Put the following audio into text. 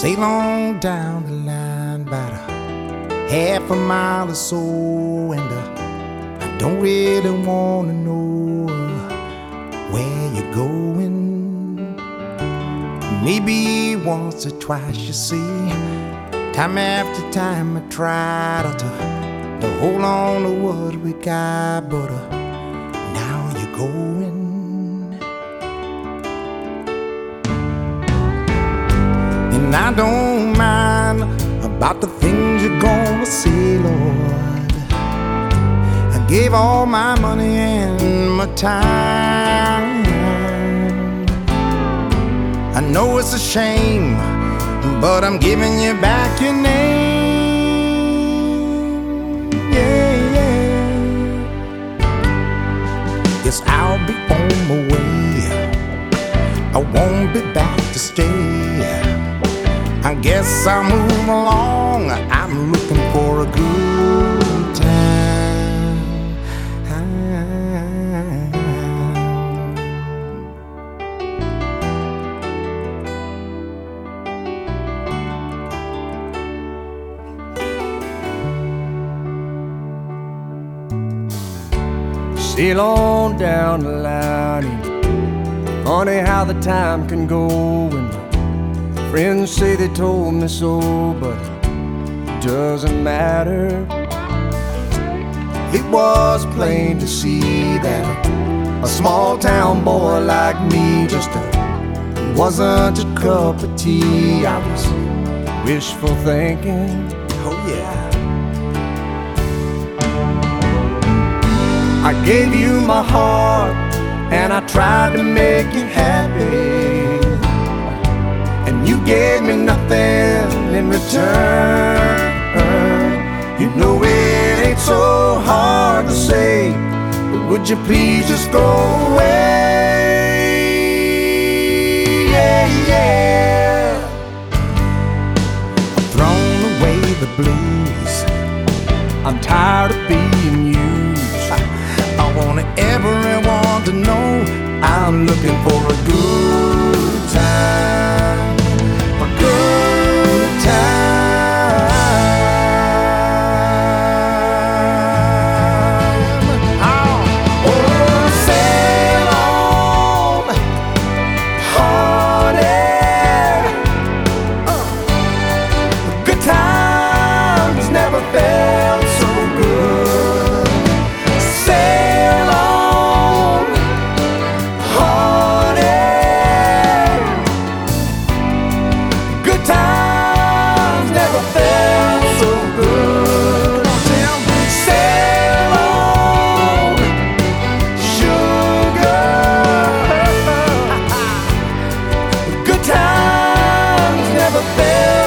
Sail on down the line about a half a mile or so, and uh, I don't really wanna know uh, where you're going. Maybe once or twice, you see. Time after time, I tried to, to hold on to what we got, but uh, now you're going. And I don't mind about the things you're gonna see, Lord. I gave all my money and my time. I know it's a shame, but I'm giving you back your name. Yeah, yeah. Yes, I'll be on my way. I won't be back to stay. I guess I'll move along. I'm looking for a good time. Sail on down the line. Funny how the time can go. And friends say they told me so, but it doesn't matter. It was plain to see that a small town boy like me just wasn't a cup of tea. I was wishful thinking. Oh, yeah. I gave you my heart and I tried to make you happy. And you gave me nothing in return. You know it ain't so hard to say, but would you please just go away? Yeah, yeah. I've thrown away the blues. I'm tired of being used. I want everyone to know I'm looking for Yeah.